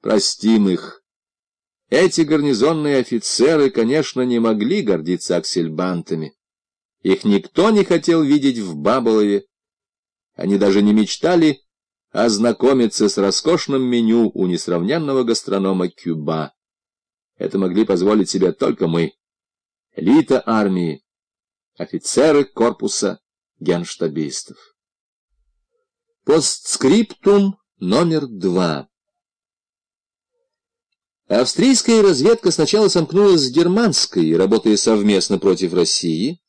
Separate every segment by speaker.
Speaker 1: простим их. Эти гарнизонные офицеры, конечно, не могли гордиться аксельбантами. Их никто не хотел видеть в Баболове. Они даже не мечтали ознакомиться с роскошным меню у несравненного гастронома Кюба. Это могли позволить себе только мы, элита армии, офицеры корпуса генштабистов. Постскриптум номер два. Австрийская разведка сначала сомкнулась с германской, работая совместно против России,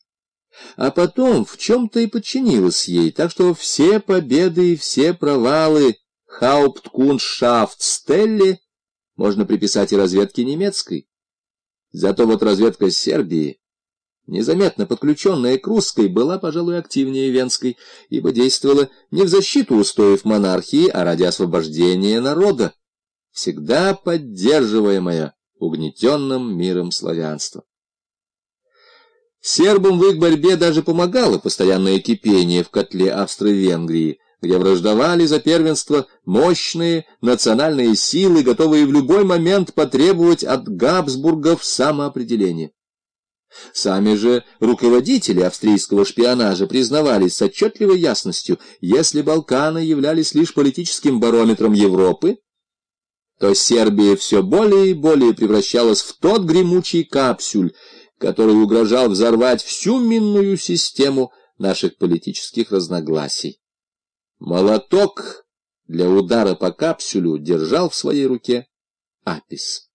Speaker 1: а потом в чем-то и подчинилась ей, так что все победы и все провалы Hauptkundschaftsstelle можно приписать и разведке немецкой. Зато вот разведка Сербии, незаметно подключенная к русской, была, пожалуй, активнее венской, ибо действовала не в защиту устоев монархии, а ради освобождения народа, всегда поддерживаемая угнетенным миром славянства. Сербам в их борьбе даже помогало постоянное кипение в котле Австро-Венгрии, где враждовали за первенство мощные национальные силы, готовые в любой момент потребовать от Габсбургов самоопределения. Сами же руководители австрийского шпионажа признавались с отчетливой ясностью, если Балканы являлись лишь политическим барометром Европы, то Сербия все более и более превращалась в тот гремучий капсюль, который угрожал взорвать всю минную систему наших политических разногласий. Молоток для удара по капсюлю держал в своей руке Апис.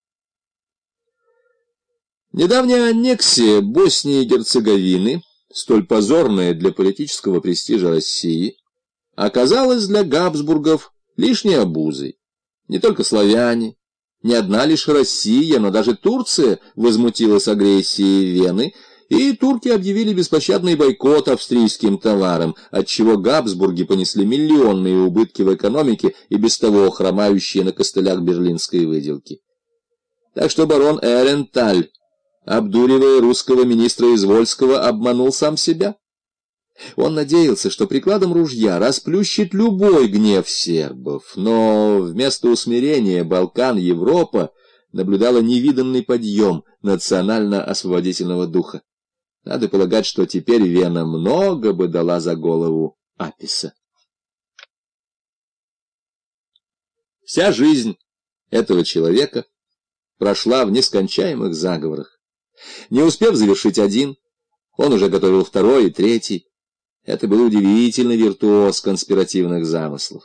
Speaker 1: Недавняя аннексия Боснии и Герцеговины, столь позорная для политического престижа России, оказалась для Габсбургов лишней обузой. Не только славяне, не одна лишь Россия, но даже Турция возмутилась агрессией Вены, и турки объявили беспощадный бойкот австрийским товарам, отчего Габсбурги понесли миллионные убытки в экономике и без того хромающие на костылях берлинской выделки. Так что барон Эренталь, обдуривая русского министра Извольского, обманул сам себя. Он надеялся, что прикладом ружья расплющит любой гнев сербов, но вместо усмирения Балкан, Европа наблюдала невиданный подъем национально-освободительного духа. Надо полагать, что теперь Вена много бы дала за голову Аписа. Вся жизнь этого человека прошла в нескончаемых заговорах. Не успев завершить один, он уже готовил второй и третий. Это был удивительный виртуоз конспиративных замыслов.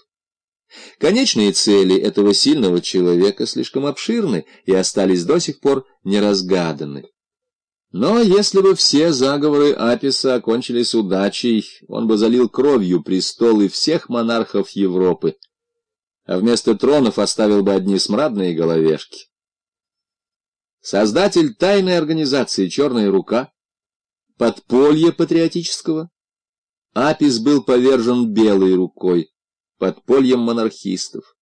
Speaker 1: Конечные цели этого сильного человека слишком обширны и остались до сих пор неразгаданы. Но если бы все заговоры Аписа окончились удачей, он бы залил кровью престолы всех монархов Европы, а вместо тронов оставил бы одни смрадные головешки. Создатель тайной организации «Черная рука», подполье патриотического, Апис был повержен белой рукой, подпольем монархистов.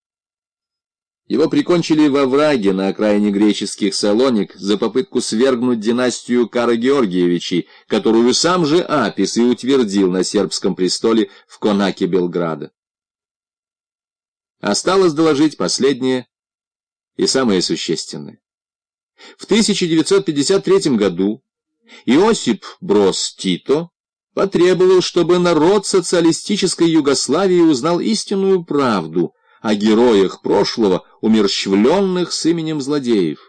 Speaker 1: Его прикончили во враге на окраине греческих Салоник за попытку свергнуть династию Кара Георгиевичей, которую сам же Апис и утвердил на сербском престоле в Конаке Белграда. Осталось доложить последнее и самое существенное. В 1953 году Иосип Брос Тито потребовал, чтобы народ социалистической Югославии узнал истинную правду о героях прошлого, умерщвленных с именем злодеев.